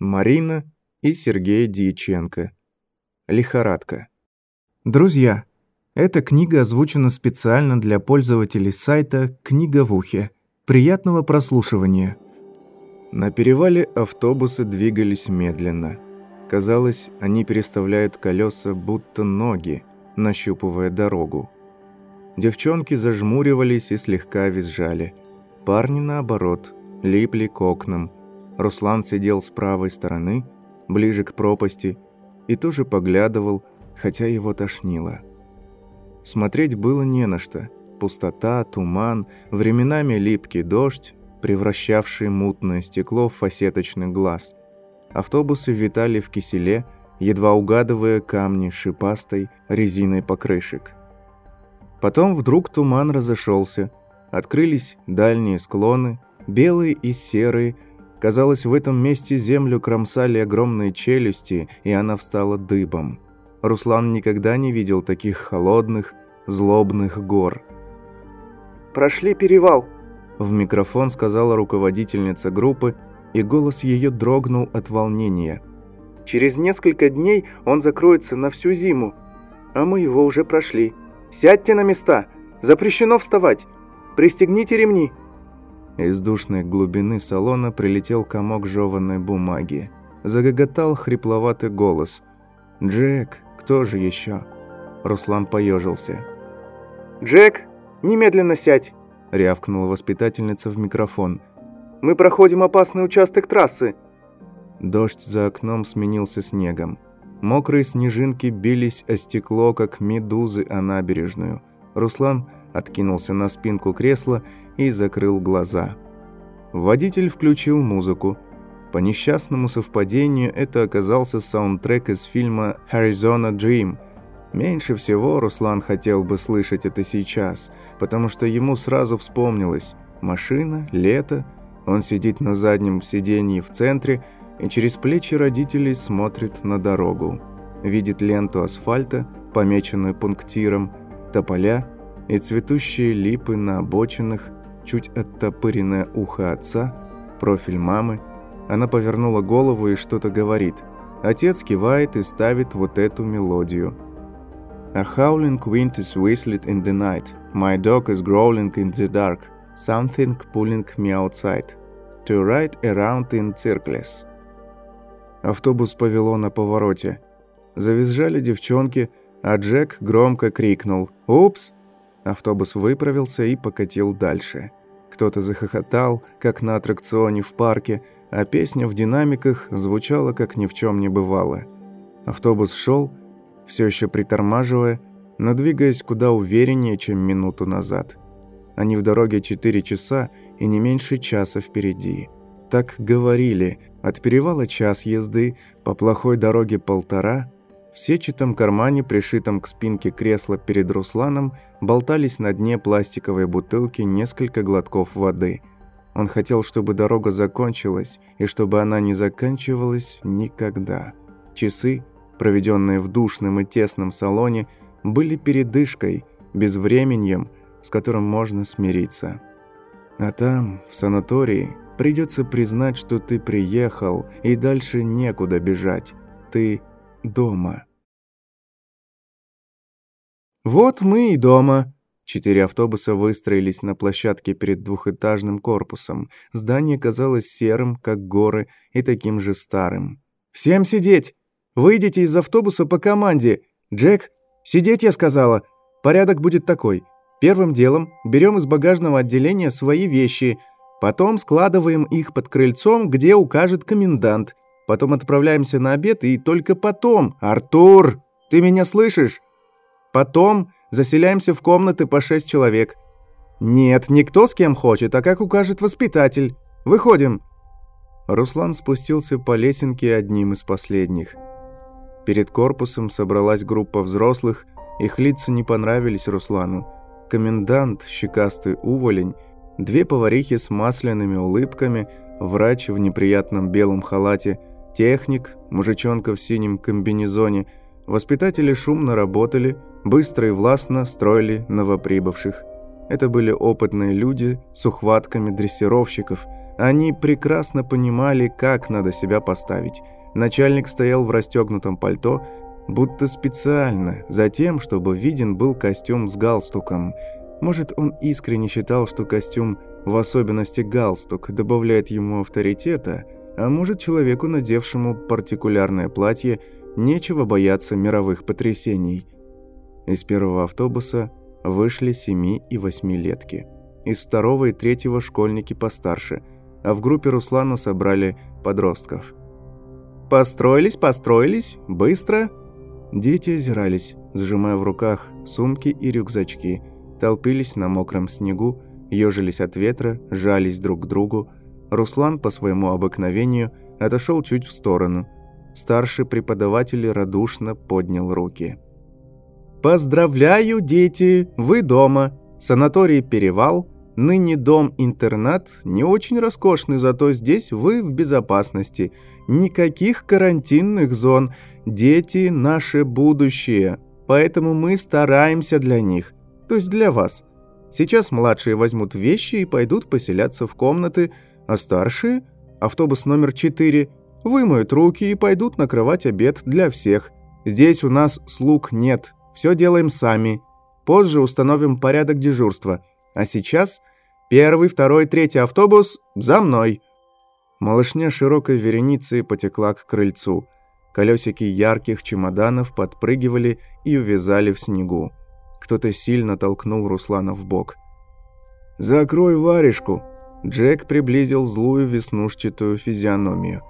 Марина и Сергей Дьяченко. Лихорадка. Друзья, эта книга озвучена специально для пользователей сайта «Книга в ухе». Приятного прослушивания. На перевале автобусы двигались медленно. Казалось, они переставляют колеса, будто ноги, нащупывая дорогу. Девчонки зажмуривались и слегка визжали. Парни, наоборот, липли к окнам. Руслан сидел с правой стороны, ближе к пропасти, и тоже поглядывал, хотя его тошнило. Смотреть было не на что. Пустота, туман, временами липкий дождь, превращавший мутное стекло в фасеточный глаз. Автобусы витали в киселе, едва угадывая камни шипастой резиной покрышек. Потом вдруг туман разошелся, открылись дальние склоны, белые и серые. Казалось, в этом месте землю кромсали огромные челюсти, и она встала дыбом. Руслан никогда не видел таких холодных, злобных гор. «Прошли перевал», — в микрофон сказала руководительница группы, и голос ее дрогнул от волнения. «Через несколько дней он закроется на всю зиму, а мы его уже прошли. Сядьте на места! Запрещено вставать! Пристегните ремни!» Из душной глубины салона прилетел комок жеванной бумаги. Загоготал хрипловатый голос. «Джек, кто же еще?» Руслан поежился. «Джек, немедленно сядь!» — рявкнула воспитательница в микрофон. «Мы проходим опасный участок трассы!» Дождь за окном сменился снегом. Мокрые снежинки бились о стекло, как медузы о набережную. Руслан откинулся на спинку кресла и закрыл глаза. Водитель включил музыку. По несчастному совпадению это оказался саундтрек из фильма «Arizona Dream», Меньше всего Руслан хотел бы слышать это сейчас, потому что ему сразу вспомнилось машина, лето, он сидит на заднем сиденье в центре и через плечи родителей смотрит на дорогу. Видит ленту асфальта, помеченную пунктиром, тополя и цветущие липы на обочинах, чуть оттопыренное ухо отца, профиль мамы. Она повернула голову и что-то говорит. Отец кивает и ставит вот эту мелодию – A howling wind is whistled in the night. My dog is growling in the dark. Something pulling me outside. To ride around in circles. Автобус повело на повороте. Завизжали девчонки, а Джек громко крикнул «Упс!». Автобус выправился и покатил дальше. Кто-то захохотал, как на аттракционе в парке, а песня в динамиках звучала, как ни в чем не бывало. Автобус шел, все еще притормаживая, но двигаясь куда увереннее, чем минуту назад. Они в дороге 4 часа и не меньше часа впереди. Так говорили, от перевала час езды, по плохой дороге полтора. В сетчатом кармане, пришитом к спинке кресла перед Русланом, болтались на дне пластиковой бутылки несколько глотков воды. Он хотел, чтобы дорога закончилась, и чтобы она не заканчивалась никогда. Часы проведенные в душном и тесном салоне, были передышкой, безвременьем, с которым можно смириться. А там, в санатории, придется признать, что ты приехал, и дальше некуда бежать. Ты дома. Вот мы и дома. Четыре автобуса выстроились на площадке перед двухэтажным корпусом. Здание казалось серым, как горы, и таким же старым. «Всем сидеть! Выйдите из автобуса по команде. Джек, сидеть я сказала. Порядок будет такой. Первым делом берем из багажного отделения свои вещи, потом складываем их под крыльцом, где укажет комендант. Потом отправляемся на обед и только потом... Артур, ты меня слышишь? Потом заселяемся в комнаты по шесть человек. Нет, никто с кем хочет, а как укажет воспитатель. Выходим. Руслан спустился по лесенке одним из последних. Перед корпусом собралась группа взрослых, их лица не понравились Руслану. Комендант, щекастый уволень, две поварихи с масляными улыбками, врач в неприятном белом халате, техник, мужичонка в синем комбинезоне. Воспитатели шумно работали, быстро и властно строили новоприбывших. Это были опытные люди с ухватками дрессировщиков, Они прекрасно понимали, как надо себя поставить. Начальник стоял в расстегнутом пальто, будто специально, за тем, чтобы виден был костюм с галстуком. Может, он искренне считал, что костюм, в особенности галстук, добавляет ему авторитета, а может, человеку, надевшему партикулярное платье, нечего бояться мировых потрясений. Из первого автобуса вышли семи- и восьмилетки. Из второго и третьего школьники постарше, а в группе Руслана собрали подростков. «Построились, построились, быстро!» Дети озирались, сжимая в руках сумки и рюкзачки, толпились на мокром снегу, ежились от ветра, жались друг к другу. Руслан по своему обыкновению отошел чуть в сторону. Старший преподаватель радушно поднял руки. «Поздравляю, дети! Вы дома! Санаторий «Перевал» Ныне дом-интернат не очень роскошный, зато здесь вы в безопасности. Никаких карантинных зон. Дети – наше будущее. Поэтому мы стараемся для них. То есть для вас. Сейчас младшие возьмут вещи и пойдут поселяться в комнаты, а старшие – автобус номер 4 – вымоют руки и пойдут накрывать обед для всех. Здесь у нас слуг нет. Все делаем сами. Позже установим порядок дежурства. А сейчас – Первый, второй, третий автобус за мной!» Малышня широкой вереницей потекла к крыльцу. Колесики ярких чемоданов подпрыгивали и увязали в снегу. Кто-то сильно толкнул Руслана в бок. «Закрой варежку!» Джек приблизил злую веснушчатую физиономию.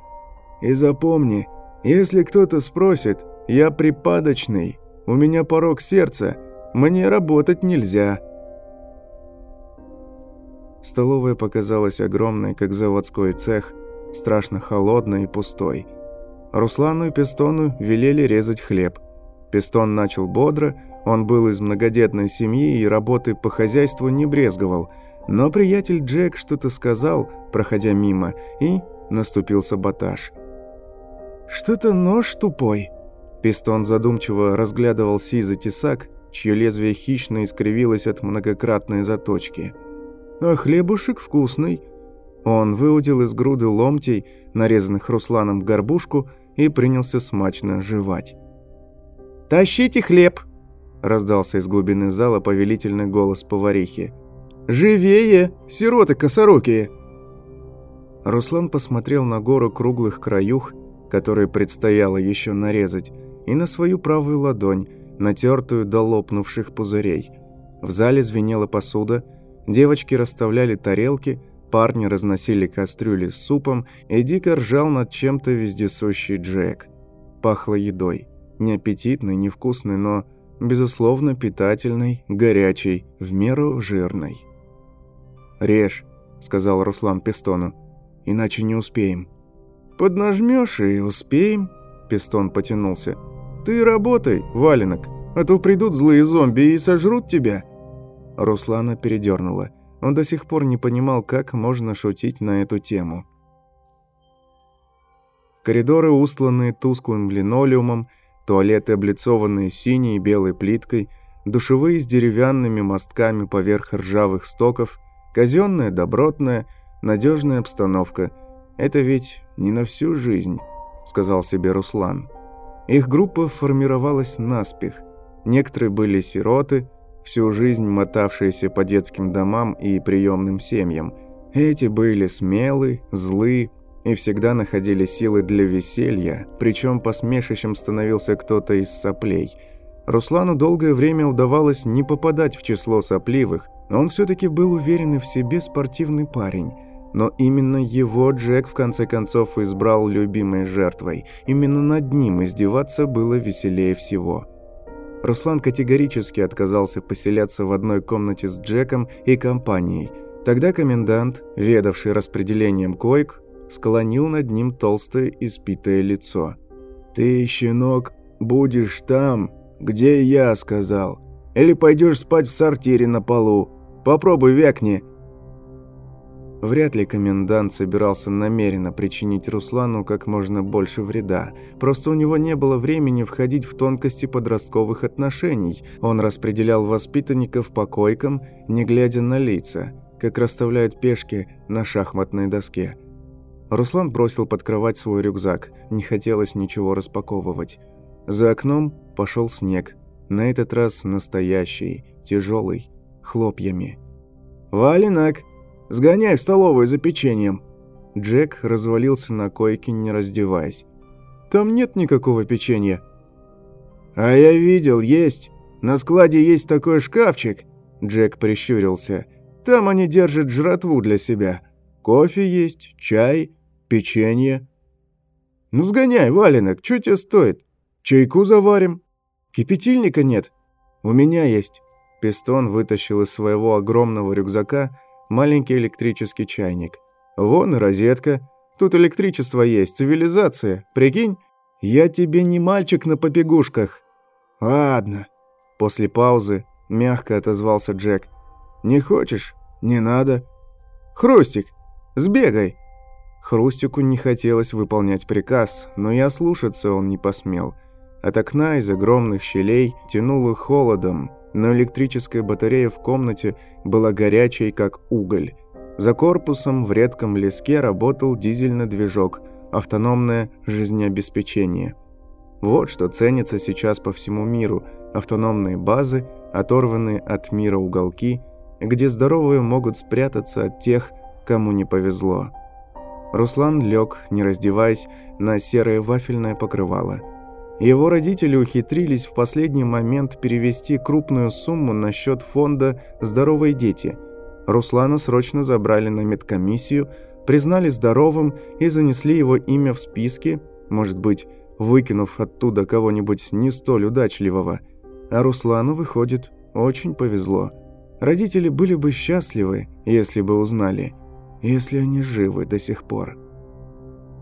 «И запомни, если кто-то спросит, я припадочный, у меня порог сердца, мне работать нельзя». Столовая показалась огромной, как заводской цех, страшно холодной и пустой. Руслану и Пистону велели резать хлеб. Пистон начал бодро, он был из многодетной семьи и работы по хозяйству не брезговал, но приятель Джек что-то сказал, проходя мимо, и наступил саботаж. «Что-то нож тупой». Пистон задумчиво разглядывал сизый тесак, чье лезвие хищно искривилось от многократной заточки – а хлебушек вкусный». Он выудил из груды ломтей, нарезанных Русланом горбушку, и принялся смачно жевать. «Тащите хлеб!» – раздался из глубины зала повелительный голос поварихи. «Живее, сироты косорукие!» Руслан посмотрел на гору круглых краюх, которые предстояло еще нарезать, и на свою правую ладонь, натертую до лопнувших пузырей. В зале звенела посуда – Девочки расставляли тарелки, парни разносили кастрюли с супом, и дико ржал над чем-то вездесущий Джек. Пахло едой. Не аппетитной, не вкусной, но, безусловно, питательной, горячей, в меру жирной. «Режь», — сказал Руслан Пистону, — «иначе не успеем». «Поднажмешь и успеем», — Пистон потянулся. «Ты работай, валенок, а то придут злые зомби и сожрут тебя». Руслана передернула. Он до сих пор не понимал, как можно шутить на эту тему. Коридоры, устланные тусклым линолеумом, туалеты, облицованные синей и белой плиткой, душевые с деревянными мостками поверх ржавых стоков, казенная, добротная, надежная обстановка. Это ведь не на всю жизнь, сказал себе Руслан. Их группа формировалась наспех. Некоторые были сироты, всю жизнь мотавшиеся по детским домам и приемным семьям. Эти были смелы, злы и всегда находили силы для веселья, причем посмешищем становился кто-то из соплей. Руслану долгое время удавалось не попадать в число сопливых, он все-таки был уверенный в себе спортивный парень. Но именно его Джек в конце концов избрал любимой жертвой. Именно над ним издеваться было веселее всего. Руслан категорически отказался поселяться в одной комнате с Джеком и компанией. Тогда комендант, ведавший распределением коек, склонил над ним толстое испитое лицо. «Ты, щенок, будешь там, где я сказал. Или пойдешь спать в сортире на полу. Попробуй вякни, Вряд ли комендант собирался намеренно причинить Руслану как можно больше вреда. Просто у него не было времени входить в тонкости подростковых отношений. Он распределял воспитанников по койкам, не глядя на лица. как расставляют пешки на шахматной доске. Руслан бросил под кровать свой рюкзак, не хотелось ничего распаковывать. За окном пошел снег, на этот раз настоящий, тяжелый, хлопьями. «Валинак, сгоняй в столовую за печеньем!» Джек развалился на койке, не раздеваясь. «Там нет никакого печенья». «А я видел, есть. На складе есть такой шкафчик». Джек прищурился. «Там они держат жратву для себя. Кофе есть, чай, печенье». «Ну сгоняй, валенок, что тебе стоит? Чайку заварим». «Кипятильника нет. У меня есть». Пистон вытащил из своего огромного рюкзака маленький электрический чайник. «Вон розетка. Тут электричество есть, цивилизация. Прикинь, я тебе не мальчик на побегушках». «Ладно». После паузы мягко отозвался Джек. «Не хочешь? Не надо. Хрустик, сбегай». Хрустику не хотелось выполнять приказ, но и ослушаться он не посмел. От окна из огромных щелей тянуло холодом, но электрическая батарея в комнате была горячей, как уголь. За корпусом в редком леске работал дизельный движок, автономное жизнеобеспечение. Вот что ценится сейчас по всему миру – автономные базы, оторванные от мира уголки, где здоровые могут спрятаться от тех, кому не повезло. Руслан лег, не раздеваясь, на серое вафельное покрывало – его родители ухитрились в последний момент перевести крупную сумму на счет фонда «Здоровые дети». Руслана срочно забрали на медкомиссию, признали здоровым и занесли его имя в списки, может быть, выкинув оттуда кого-нибудь не столь удачливого. А Руслану, выходит, очень повезло. Родители были бы счастливы, если бы узнали, если они живы до сих пор.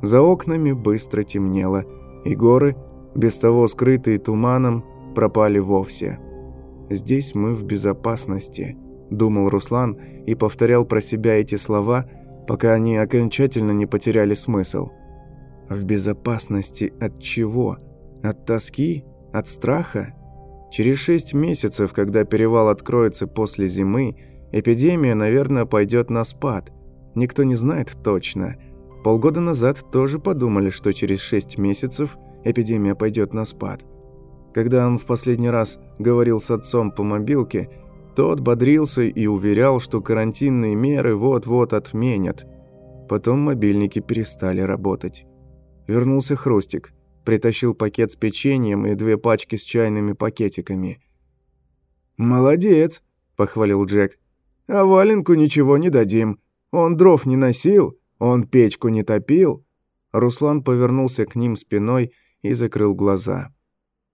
За окнами быстро темнело, и горы – без того скрытые туманом, пропали вовсе. «Здесь мы в безопасности», – думал Руслан и повторял про себя эти слова, пока они окончательно не потеряли смысл. «В безопасности от чего? От тоски? От страха?» Через шесть месяцев, когда перевал откроется после зимы, эпидемия, наверное, пойдет на спад. Никто не знает точно. Полгода назад тоже подумали, что через шесть месяцев эпидемия пойдет на спад. Когда он в последний раз говорил с отцом по мобилке, тот бодрился и уверял, что карантинные меры вот-вот отменят. Потом мобильники перестали работать. Вернулся Хрустик, притащил пакет с печеньем и две пачки с чайными пакетиками. «Молодец», – похвалил Джек. «А Валенку ничего не дадим. Он дров не носил, он печку не топил». Руслан повернулся к ним спиной и закрыл глаза.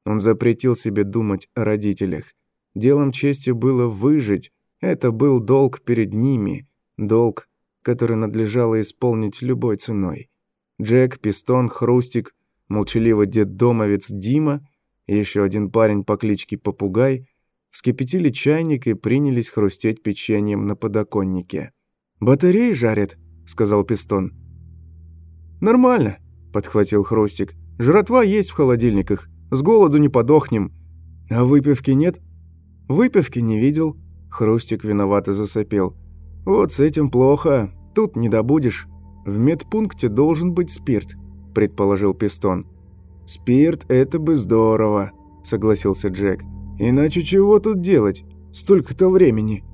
Он запретил себе думать о родителях. Делом чести было выжить, это был долг перед ними, долг, который надлежало исполнить любой ценой. Джек, Пистон, Хрустик, молчаливый дед-домовец Дима и еще один парень по кличке Попугай вскипятили чайник и принялись хрустеть печеньем на подоконнике. «Батареи жарят», — сказал Пистон. «Нормально», — подхватил Хрустик. Жратва есть в холодильниках. С голоду не подохнем. А выпивки нет? Выпивки не видел. Хрустик виновато засопел. Вот с этим плохо. Тут не добудешь. В медпункте должен быть спирт, предположил Пистон. Спирт – это бы здорово, согласился Джек. Иначе чего тут делать? Столько-то времени.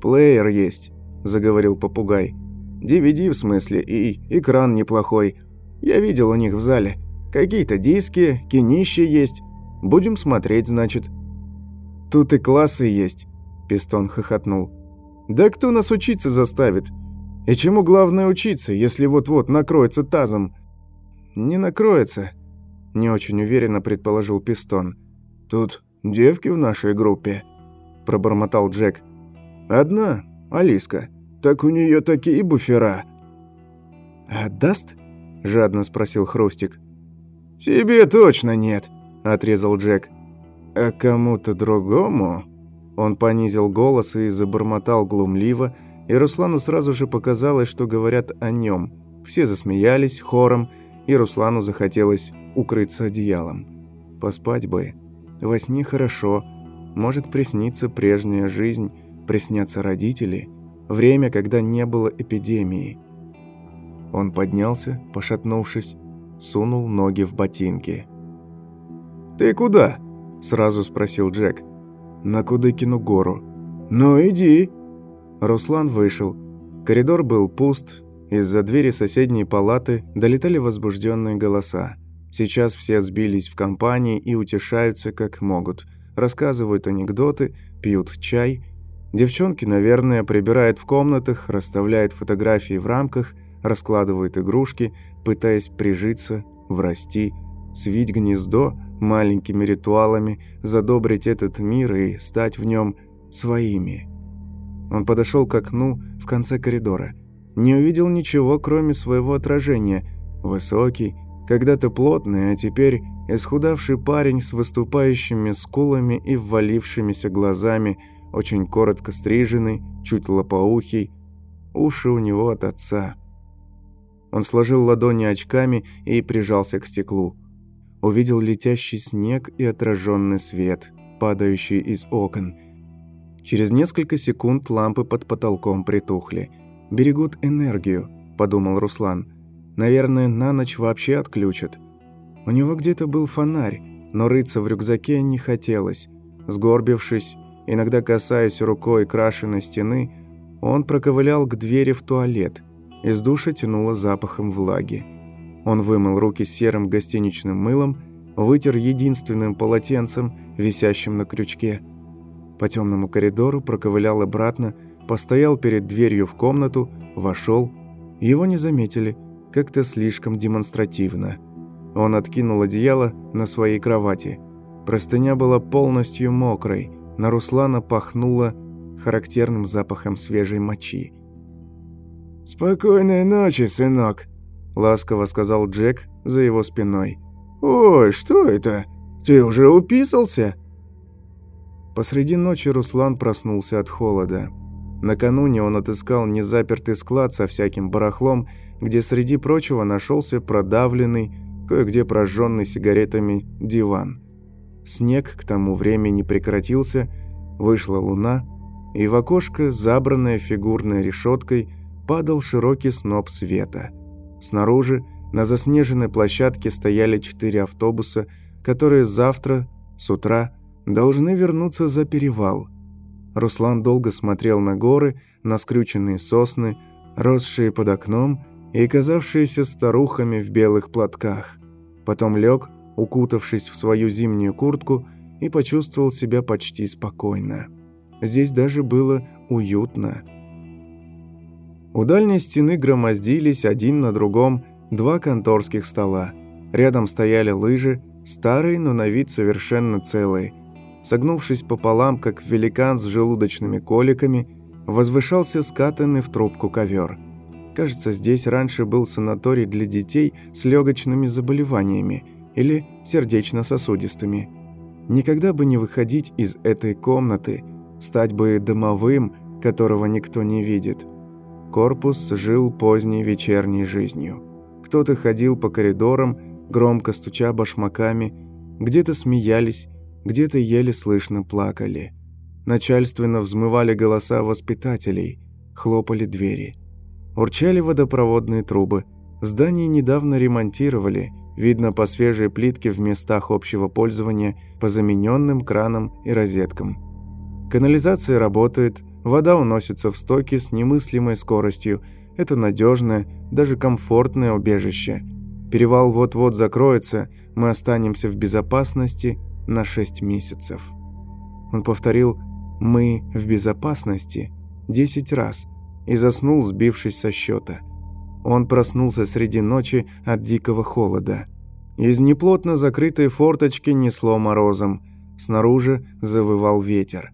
Плеер есть, заговорил попугай. DVD в смысле, и экран неплохой. Я видел у них в зале. Какие-то диски, кинища есть. Будем смотреть, значит». «Тут и классы есть», – Пистон хохотнул. «Да кто нас учиться заставит? И чему главное учиться, если вот-вот накроется тазом?» «Не накроется», – не очень уверенно предположил Пистон. «Тут девки в нашей группе», – пробормотал Джек. «Одна, Алиска. Так у нее такие буфера». «Отдаст?» – жадно спросил Хрустик. «Тебе точно нет», – отрезал Джек. «А кому-то другому?» Он понизил голос и забормотал глумливо, и Руслану сразу же показалось, что говорят о нем. Все засмеялись хором, и Руслану захотелось укрыться одеялом. Поспать бы. Во сне хорошо. Может присниться прежняя жизнь, приснятся родители, время, когда не было эпидемии. Он поднялся, пошатнувшись, сунул ноги в ботинки. «Ты куда?» – сразу спросил Джек. «На Кудыкину гору». «Ну, иди». Руслан вышел. Коридор был пуст. Из-за двери соседней палаты долетали возбужденные голоса. Сейчас все сбились в компании и утешаются как могут. Рассказывают анекдоты, пьют чай. Девчонки, наверное, прибирают в комнатах, расставляют фотографии в рамках, раскладывают игрушки, пытаясь прижиться, врасти, свить гнездо маленькими ритуалами, задобрить этот мир и стать в нем своими. Он подошел к окну в конце коридора. Не увидел ничего, кроме своего отражения. Высокий, когда-то плотный, а теперь исхудавший парень с выступающими скулами и ввалившимися глазами, очень коротко стриженный, чуть лопоухий, уши у него от отца. Он сложил ладони очками и прижался к стеклу. Увидел летящий снег и отраженный свет, падающий из окон. Через несколько секунд лампы под потолком притухли. «Берегут энергию», – подумал Руслан. Наверное, на ночь вообще отключат. У него где-то был фонарь, но рыться в рюкзаке не хотелось. Сгорбившись, иногда касаясь рукой крашеной стены, он проковылял к двери в туалет. Из душа тянуло запахом влаги. Он вымыл руки серым гостиничным мылом, вытер единственным полотенцем, висящим на крючке. По темному коридору проковылял обратно, постоял перед дверью в комнату, вошел. Его не заметили – как-то слишком демонстративно. Он откинул одеяло на своей кровати. Простыня была полностью мокрой, на Руслана пахнуло характерным запахом свежей мочи. «Спокойной ночи, сынок», – ласково сказал Джек за его спиной. «Ой, что это? Ты уже уписался?» Посреди ночи Руслан проснулся от холода. Накануне он отыскал незапертый склад со всяким барахлом где среди прочего нашелся продавленный, кое-где прожженный сигаретами диван. Снег к тому времени прекратился, вышла луна, и в окошко, забранное фигурной решеткой, падал широкий сноп света. Снаружи, на заснеженной площадке стояли четыре автобуса, которые завтра, с утра, должны вернуться за перевал. Руслан долго смотрел на горы, на скрюченные сосны, росшие под окном, и казавшиеся старухами в белых платках. Потом лег, укутавшись в свою зимнюю куртку, и почувствовал себя почти спокойно. Здесь даже было уютно. У дальней стены громоздились один на другом два конторских стола. Рядом стояли лыжи, старые, но на вид совершенно целые. Согнувшись пополам, как великан с желудочными коликами, возвышался скатанный в трубку ковер – Кажется, здесь раньше был санаторий для детей с легочными заболеваниями или сердечно-сосудистыми. Никогда бы не выходить из этой комнаты, стать бы домовым, которого никто не видит. Корпус жил поздней вечерней жизнью. Кто-то ходил по коридорам, громко стуча башмаками, где-то смеялись, где-то еле слышно плакали. Начальственно взмывали голоса воспитателей, хлопали двери. Урчали водопроводные трубы. Здание недавно ремонтировали, видно по свежей плитке в местах общего пользования, по замененным кранам и розеткам. Канализация работает, вода уносится в стоки с немыслимой скоростью. Это надежное, даже комфортное убежище. Перевал вот-вот закроется, мы останемся в безопасности на 6 месяцев. Он повторил «мы в безопасности» 10 раз – и заснул, сбившись со счета. Он проснулся среди ночи от дикого холода. Из неплотно закрытой форточки несло морозом. Снаружи завывал ветер.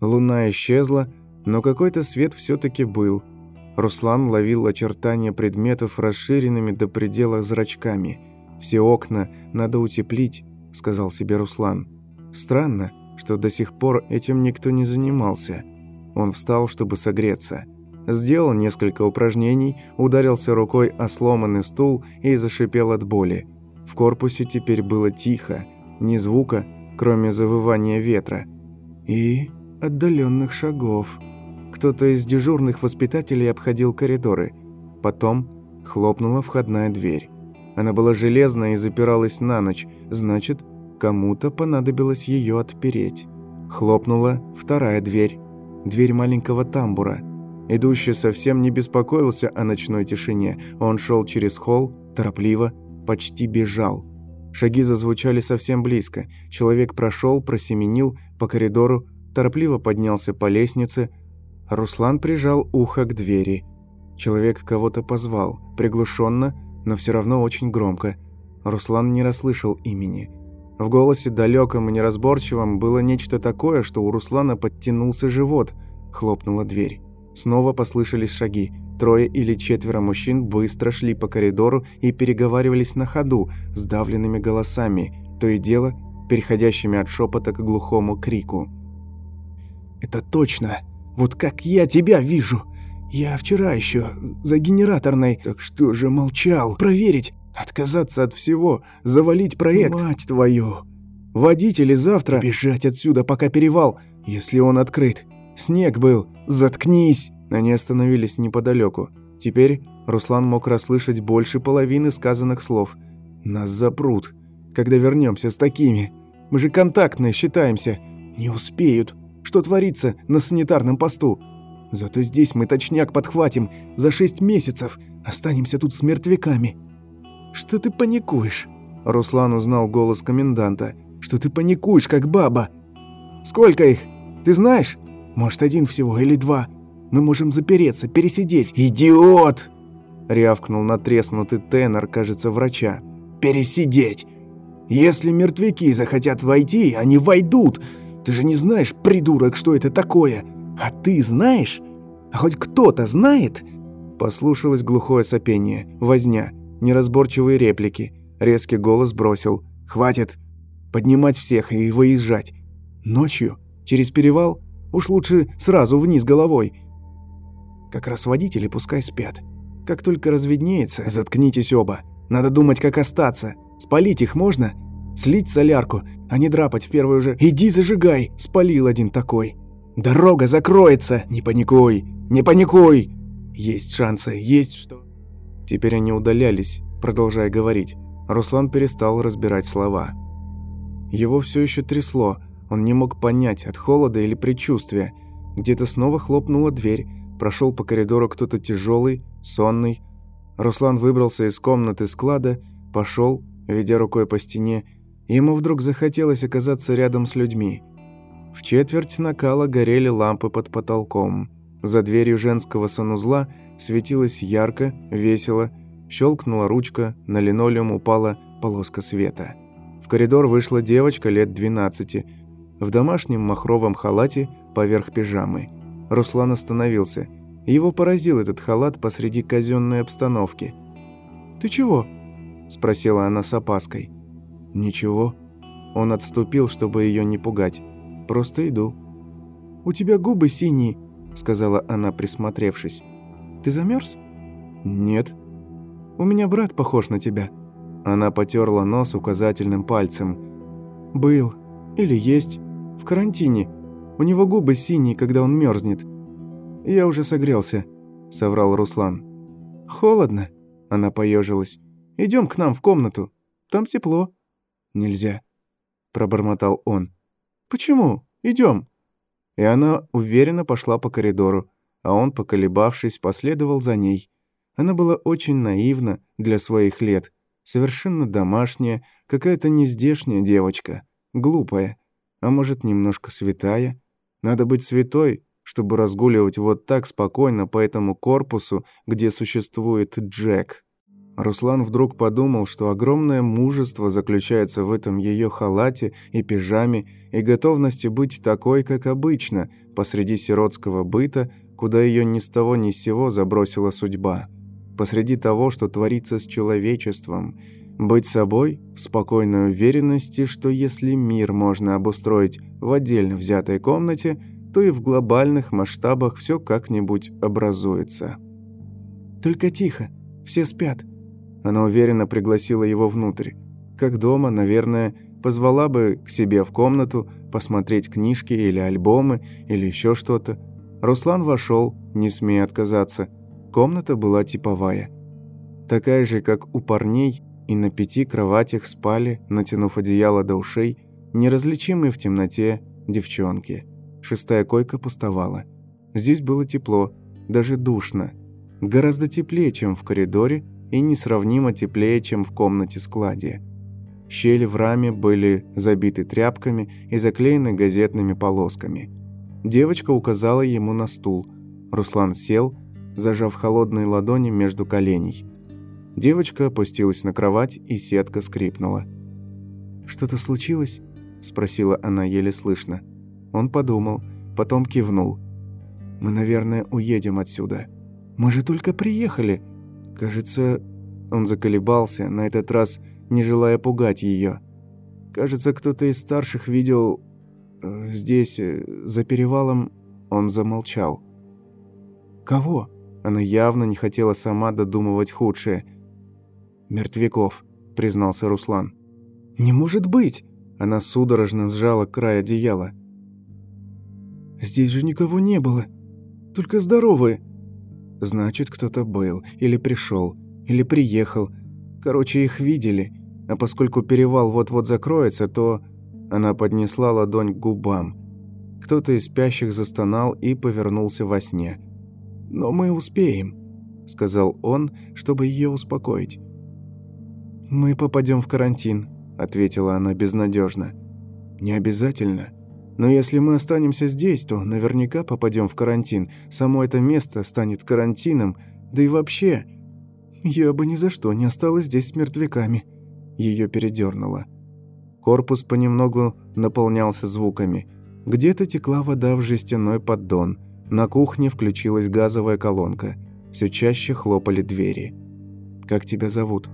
Луна исчезла, но какой-то свет все-таки был. Руслан ловил очертания предметов расширенными до предела зрачками. «Все окна надо утеплить», — сказал себе Руслан. Странно, что до сих пор этим никто не занимался. Он встал, чтобы согреться. Сделал несколько упражнений, ударился рукой о сломанный стул и зашипел от боли. В корпусе теперь было тихо, ни звука, кроме завывания ветра. И отдаленных шагов. Кто-то из дежурных воспитателей обходил коридоры. Потом хлопнула входная дверь. Она была железная и запиралась на ночь, значит, кому-то понадобилось ее отпереть. Хлопнула вторая дверь, дверь маленького тамбура. Идущий совсем не беспокоился о ночной тишине. Он шел через холл, торопливо, почти бежал. Шаги зазвучали совсем близко. Человек прошел, просеменил по коридору, торопливо поднялся по лестнице. Руслан прижал ухо к двери. Человек кого-то позвал, приглушенно, но все равно очень громко. Руслан не расслышал имени. В голосе далеком и неразборчивом было нечто такое, что у Руслана подтянулся живот. Хлопнула дверь. Снова послышались шаги. Трое или четверо мужчин быстро шли по коридору и переговаривались на ходу, сдавленными голосами, то и дело переходящими от шепота к глухому крику. «Это точно! Вот как я тебя вижу! Я вчера еще за генераторной, так что же молчал? Проверить, отказаться от всего, завалить проект. Мать твою! Водители завтра бежать отсюда, пока перевал, если он открыт. Снег был, заткнись!» Они остановились неподалеку. Теперь Руслан мог расслышать больше половины сказанных слов. «Нас запрут. Когда вернемся с такими? Мы же контактные считаемся. Не успеют. Что творится на санитарном посту? Зато здесь мы точняк подхватим. За шесть месяцев останемся тут с мертвяками». «Что ты паникуешь?» Руслан узнал голос коменданта. «Что ты паникуешь, как баба?» «Сколько их? Ты знаешь? Может, один всего или два?» Мы можем запереться, пересидеть». «Идиот!» — рявкнул натреснутый тенор, кажется, врача. «Пересидеть! Если мертвяки захотят войти, они войдут. Ты же не знаешь, придурок, что это такое. А ты знаешь? А хоть кто-то знает?» Послушалось глухое сопение, возня, неразборчивые реплики. Резкий голос бросил. «Хватит! Поднимать всех и выезжать. Ночью? Через перевал? Уж лучше сразу вниз головой. Как раз водители пускай спят. Как только разведнеется, заткнитесь оба. Надо думать, как остаться. Спалить их можно? Слить солярку, а не драпать в первую же. «Иди зажигай!» – спалил один такой. «Дорога закроется! Не паникуй! Не паникуй!» Есть шансы, есть что... Теперь они удалялись, продолжая говорить. Руслан перестал разбирать слова. Его все еще трясло, он не мог понять, от холода или предчувствия. Где-то снова хлопнула дверь, Прошел по коридору кто-то тяжелый, сонный. Руслан выбрался из комнаты склада, пошел, ведя рукой по стене, ему вдруг захотелось оказаться рядом с людьми. В четверть накала горели лампы под потолком. За дверью женского санузла светилось ярко, весело, щелкнула ручка, на линолеум упала полоска света. В коридор вышла девочка лет 12 в домашнем махровом халате поверх пижамы. Руслан остановился. Его поразил этот халат посреди казенной обстановки. «Ты чего?» – спросила она с опаской. «Ничего». Он отступил, чтобы ее не пугать. «Просто иду». «У тебя губы синие», – сказала она, присмотревшись. «Ты замерз? «Нет». «У меня брат похож на тебя». Она потерла нос указательным пальцем. «Был. Или есть. В карантине. У него губы синие, когда он мерзнет. Я уже согрелся, соврал Руслан. Холодно, она поежилась. Идем к нам в комнату. Там тепло. Нельзя, пробормотал он. Почему? Идем. И она уверенно пошла по коридору, а он, поколебавшись, последовал за ней. Она была очень наивна для своих лет, совершенно домашняя, какая-то нездешняя девочка, глупая, а может, немножко святая. Надо быть святой, чтобы разгуливать вот так спокойно по этому корпусу, где существует Джек. Руслан вдруг подумал, что огромное мужество заключается в этом ее халате и пижаме и готовности быть такой, как обычно, посреди сиротского быта, куда ее ни с того ни с сего забросила судьба. Посреди того, что творится с человечеством – быть собой в спокойной уверенности, что если мир можно обустроить в отдельно взятой комнате, то и в глобальных масштабах все как-нибудь образуется. «Только тихо, все спят». Она уверенно пригласила его внутрь. Как дома, наверное, позвала бы к себе в комнату посмотреть книжки или альбомы или еще что-то. Руслан вошел, не смея отказаться. Комната была типовая. Такая же, как у парней, и на пяти кроватях спали, натянув одеяло до ушей, неразличимые в темноте девчонки. Шестая койка пустовала. Здесь было тепло, даже душно. Гораздо теплее, чем в коридоре, и несравнимо теплее, чем в комнате-складе. Щели в раме были забиты тряпками и заклеены газетными полосками. Девочка указала ему на стул. Руслан сел, зажав холодные ладони между коленей. Девочка опустилась на кровать, и сетка скрипнула. «Что-то случилось?» – спросила она еле слышно. Он подумал, потом кивнул. «Мы, наверное, уедем отсюда. Мы же только приехали. Кажется...» Он заколебался, на этот раз не желая пугать ее. «Кажется, кто-то из старших видел... Э, здесь, э, за перевалом...» Он замолчал. «Кого?» Она явно не хотела сама додумывать худшее. «Мертвяков», — признался Руслан. «Не может быть!» Она судорожно сжала край одеяла. «Здесь же никого не было. Только здоровые». Значит, кто-то был, или пришел, или приехал. Короче, их видели. А поскольку перевал вот-вот закроется, то... Она поднесла ладонь к губам. Кто-то из спящих застонал и повернулся во сне. «Но мы успеем», — сказал он, чтобы ее успокоить. «Мы попадем в карантин», — ответила она безнадежно. «Не обязательно. Но если мы останемся здесь, то наверняка попадем в карантин. Само это место станет карантином. Да и вообще...» «Я бы ни за что не осталась здесь с мертвяками», — ее передернуло. Корпус понемногу наполнялся звуками. Где-то текла вода в жестяной поддон. На кухне включилась газовая колонка. Все чаще хлопали двери. «Как тебя зовут?»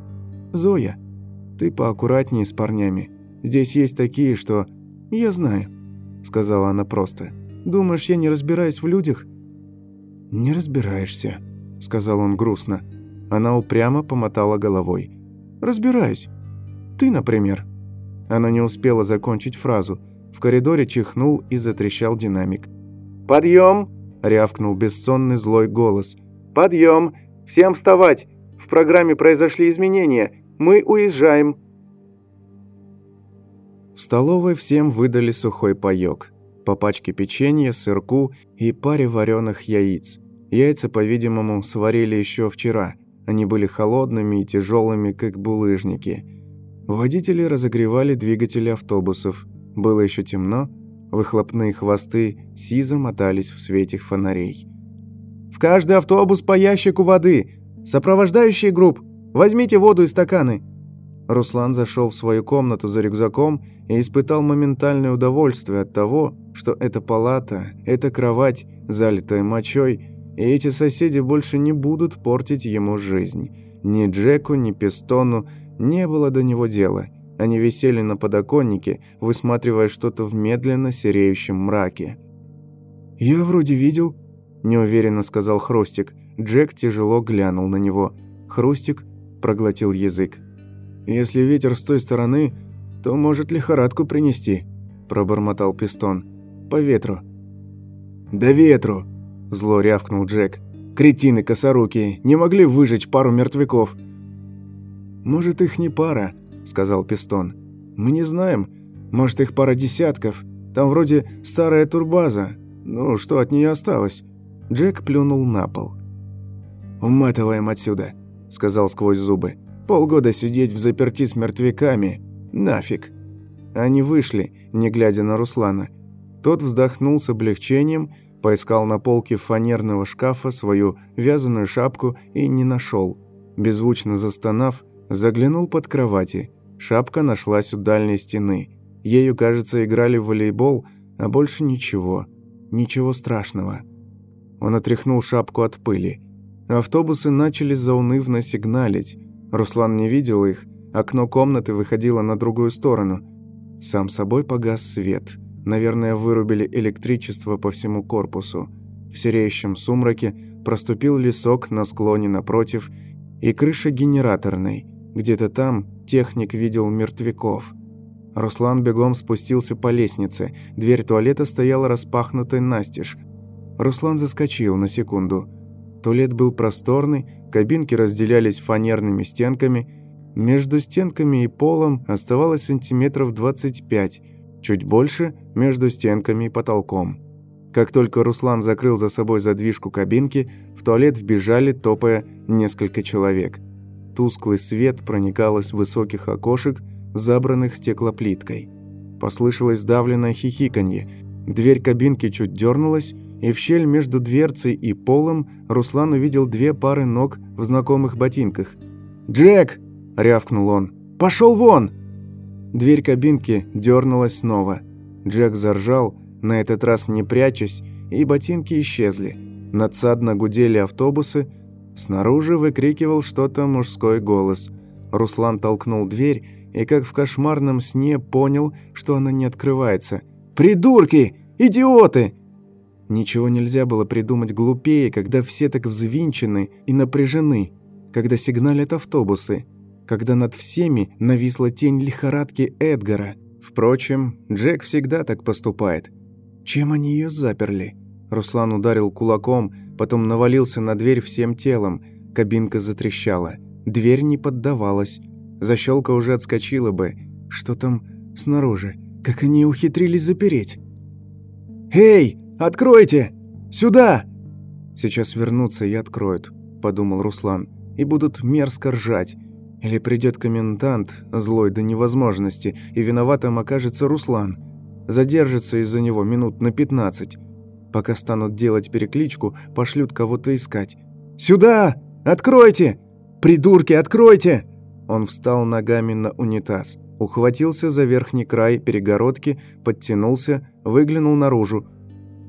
«Зоя, ты поаккуратнее с парнями. Здесь есть такие, что...» «Я знаю», — сказала она просто. «Думаешь, я не разбираюсь в людях?» «Не разбираешься», — сказал он грустно. Она упрямо помотала головой. «Разбираюсь. Ты, например». Она не успела закончить фразу. В коридоре чихнул и затрещал динамик. «Подъем!» — рявкнул бессонный злой голос. «Подъем! Всем вставать! В программе произошли изменения. Мы уезжаем». В столовой всем выдали сухой паёк. По пачке печенья, сырку и паре вареных яиц. Яйца, по-видимому, сварили еще вчера. Они были холодными и тяжелыми, как булыжники. Водители разогревали двигатели автобусов. Было еще темно, выхлопные хвосты сизо мотались в свете фонарей. «В каждый автобус по ящику воды! Сопровождающие групп! Возьмите воду и стаканы!» Руслан зашел в свою комнату за рюкзаком и испытал моментальное удовольствие от того, что эта палата, эта кровать, залитая мочой, и эти соседи больше не будут портить ему жизнь. Ни Джеку, ни Пистону не было до него дела. Они висели на подоконнике, высматривая что-то в медленно сереющем мраке. «Я вроде видел», – неуверенно сказал Хрустик. Джек тяжело глянул на него. Хрустик проглотил язык. «Если ветер с той стороны, то может лихорадку принести», – пробормотал Пистон. «По ветру». «Да ветру!» – зло рявкнул Джек. «Кретины косорукие, не могли выжечь пару мертвяков». «Может, их не пара», – сказал Пистон. «Мы не знаем. Может, их пара десятков. Там вроде старая турбаза. Ну, что от нее осталось?» Джек плюнул на пол. «Уматываем отсюда», – сказал сквозь зубы. Полгода сидеть в заперти с мертвяками. Нафиг. Они вышли, не глядя на Руслана. Тот вздохнул с облегчением, поискал на полке фанерного шкафа свою вязаную шапку и не нашел. Беззвучно застонав, заглянул под кровати. Шапка нашлась у дальней стены. Ею, кажется, играли в волейбол, а больше ничего. Ничего страшного. Он отряхнул шапку от пыли. Автобусы начали заунывно сигналить. Руслан не видел их, окно комнаты выходило на другую сторону. Сам собой погас свет. Наверное, вырубили электричество по всему корпусу. В сереющем сумраке проступил лесок на склоне напротив и крыша генераторной. Где-то там техник видел мертвяков. Руслан бегом спустился по лестнице. Дверь туалета стояла распахнутой настежь. Руслан заскочил на секунду. Туалет был просторный, кабинки разделялись фанерными стенками. Между стенками и полом оставалось сантиметров 25, чуть больше между стенками и потолком. Как только Руслан закрыл за собой задвижку кабинки, в туалет вбежали, топая, несколько человек. Тусклый свет проникал из высоких окошек, забранных стеклоплиткой. Послышалось давленное хихиканье. Дверь кабинки чуть дернулась, и в щель между дверцей и полом Руслан увидел две пары ног в знакомых ботинках. «Джек!» – рявкнул он. «Пошел вон!» Дверь кабинки дернулась снова. Джек заржал, на этот раз не прячась, и ботинки исчезли. Надсадно гудели автобусы, снаружи выкрикивал что-то мужской голос. Руслан толкнул дверь и, как в кошмарном сне, понял, что она не открывается. «Придурки! Идиоты!» Ничего нельзя было придумать глупее, когда все так взвинчены и напряжены, когда сигналят автобусы, когда над всеми нависла тень лихорадки Эдгара. Впрочем, Джек всегда так поступает – чем они ее заперли? Руслан ударил кулаком, потом навалился на дверь всем телом. Кабинка затрещала. Дверь не поддавалась. Защелка уже отскочила бы. Что там снаружи? Как они ухитрились запереть? «Эй, откройте! Сюда!» «Сейчас вернутся и откроют», – подумал Руслан. «И будут мерзко ржать. Или придет комендант, злой до невозможности, и виноватым окажется Руслан. Задержится из-за него минут на 15. Пока станут делать перекличку, пошлют кого-то искать. «Сюда! Откройте! Придурки, откройте!» Он встал ногами на унитаз, ухватился за верхний край перегородки, подтянулся, выглянул наружу.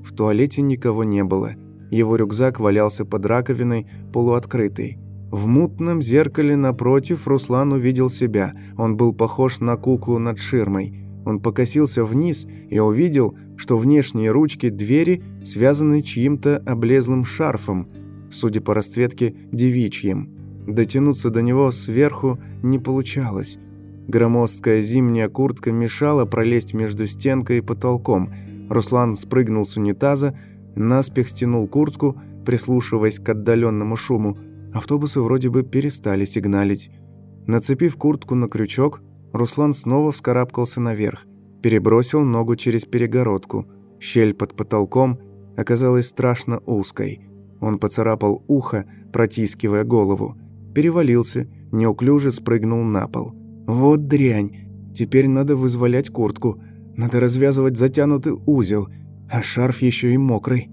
В туалете никого не было. Его рюкзак валялся под раковиной, полуоткрытый. В мутном зеркале напротив Руслан увидел себя. Он был похож на куклу над ширмой. Он покосился вниз и увидел, что внешние ручки двери связаны чьим-то облезлым шарфом, судя по расцветке девичьим. Дотянуться до него сверху не получалось. Громоздкая зимняя куртка мешала пролезть между стенкой и потолком. Руслан спрыгнул с унитаза, наспех стянул куртку, прислушиваясь к отдаленному шуму. Автобусы вроде бы перестали сигналить. Нацепив куртку на крючок, Руслан снова вскарабкался наверх, перебросил ногу через перегородку. Щель под потолком оказалась страшно узкой. Он поцарапал ухо, протискивая голову. Перевалился, неуклюже спрыгнул на пол. «Вот дрянь! Теперь надо вызволять куртку. Надо развязывать затянутый узел, а шарф еще и мокрый».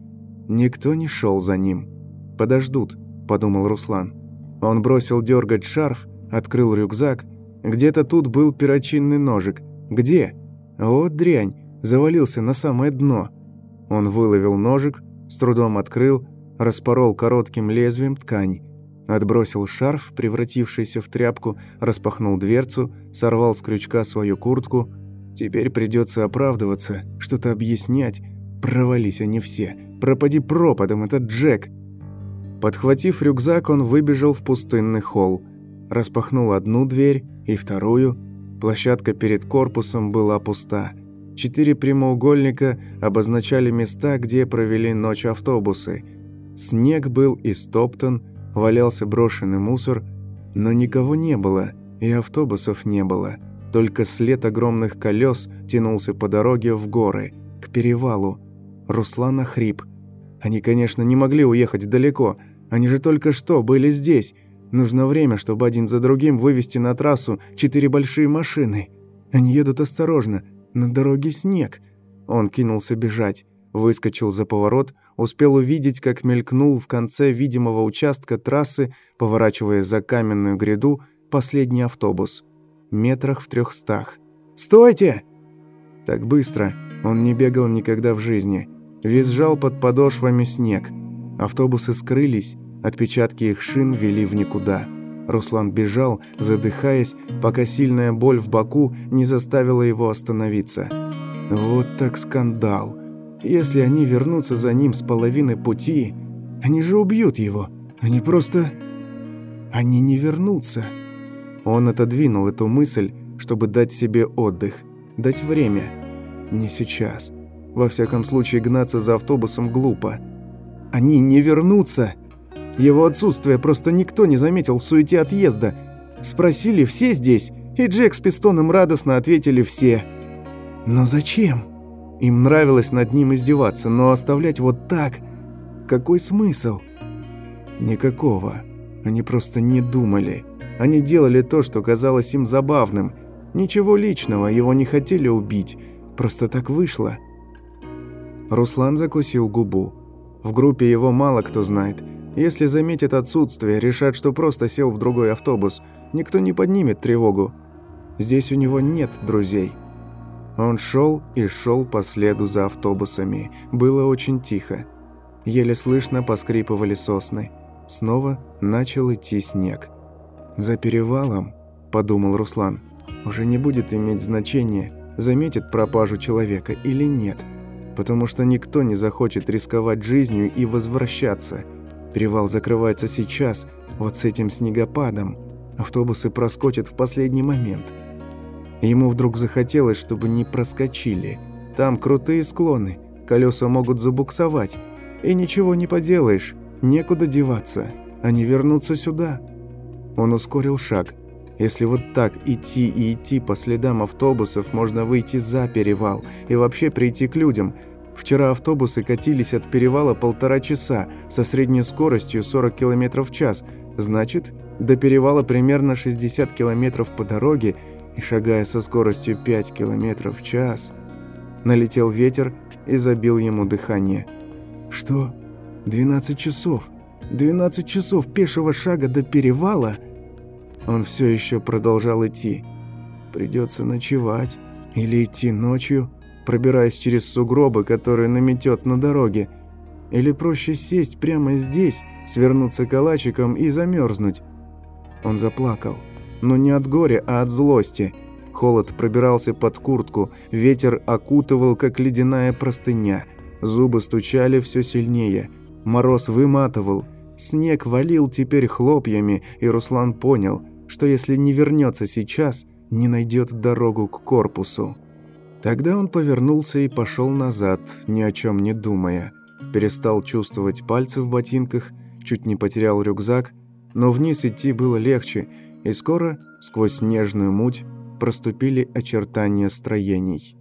Никто не шел за ним. «Подождут», – подумал Руслан. Он бросил дергать шарф, открыл рюкзак где-то тут был перочинный ножик. Где? Вот дрянь, завалился на самое дно. Он выловил ножик, с трудом открыл, распорол коротким лезвием ткань. Отбросил шарф, превратившийся в тряпку, распахнул дверцу, сорвал с крючка свою куртку. Теперь придется оправдываться, что-то объяснять. Провались они все. Пропади пропадом, этот Джек. Подхватив рюкзак, он выбежал в пустынный холл. Распахнул одну дверь, и вторую. Площадка перед корпусом была пуста. Четыре прямоугольника обозначали места, где провели ночь автобусы. Снег был истоптан, валялся брошенный мусор, но никого не было, и автобусов не было. Только след огромных колес тянулся по дороге в горы, к перевалу. Руслан охрип. Они, конечно, не могли уехать далеко, они же только что были здесь, Нужно время, чтобы один за другим вывести на трассу четыре большие машины. Они едут осторожно. На дороге снег. Он кинулся бежать. Выскочил за поворот, успел увидеть, как мелькнул в конце видимого участка трассы, поворачивая за каменную гряду, последний автобус. Метрах в трехстах. «Стойте!» Так быстро он не бегал никогда в жизни. Визжал под подошвами снег. Автобусы скрылись, Отпечатки их шин вели в никуда. Руслан бежал, задыхаясь, пока сильная боль в боку не заставила его остановиться. Вот так скандал. Если они вернутся за ним с половины пути, они же убьют его. Они просто... Они не вернутся. Он отодвинул эту мысль, чтобы дать себе отдых, дать время. Не сейчас. Во всяком случае, гнаться за автобусом глупо. Они не вернутся. Его отсутствие просто никто не заметил в суете отъезда. Спросили все здесь, и Джек с Пистоном радостно ответили все. Но зачем? Им нравилось над ним издеваться, но оставлять вот так... Какой смысл? Никакого. Они просто не думали. Они делали то, что казалось им забавным. Ничего личного, его не хотели убить. Просто так вышло. Руслан закусил губу. В группе его мало кто знает. Если заметят отсутствие, решат, что просто сел в другой автобус. Никто не поднимет тревогу. Здесь у него нет друзей. Он шел и шел по следу за автобусами. Было очень тихо. Еле слышно поскрипывали сосны. Снова начал идти снег. «За перевалом», – подумал Руслан, – «уже не будет иметь значения, заметит пропажу человека или нет, потому что никто не захочет рисковать жизнью и возвращаться. Перевал закрывается сейчас, вот с этим снегопадом. Автобусы проскочат в последний момент». Ему вдруг захотелось, чтобы не проскочили. Там крутые склоны, колеса могут забуксовать. И ничего не поделаешь, некуда деваться. Они вернутся сюда. Он ускорил шаг. Если вот так идти и идти по следам автобусов, можно выйти за перевал и вообще прийти к людям. Вчера автобусы катились от перевала полтора часа со средней скоростью 40 км в час. Значит, до перевала примерно 60 км по дороге и шагая со скоростью 5 км в час, налетел ветер и забил ему дыхание. Что? 12 часов? 12 часов пешего шага до перевала? Он все еще продолжал идти. Придется ночевать или идти ночью, пробираясь через сугробы, которые наметет на дороге. Или проще сесть прямо здесь, свернуться калачиком и замерзнуть. Он заплакал но не от горя, а от злости. Холод пробирался под куртку, ветер окутывал, как ледяная простыня. Зубы стучали все сильнее. Мороз выматывал. Снег валил теперь хлопьями, и Руслан понял, что если не вернется сейчас, не найдет дорогу к корпусу. Тогда он повернулся и пошел назад, ни о чем не думая. Перестал чувствовать пальцы в ботинках, чуть не потерял рюкзак, но вниз идти было легче, и скоро сквозь снежную муть проступили очертания строений.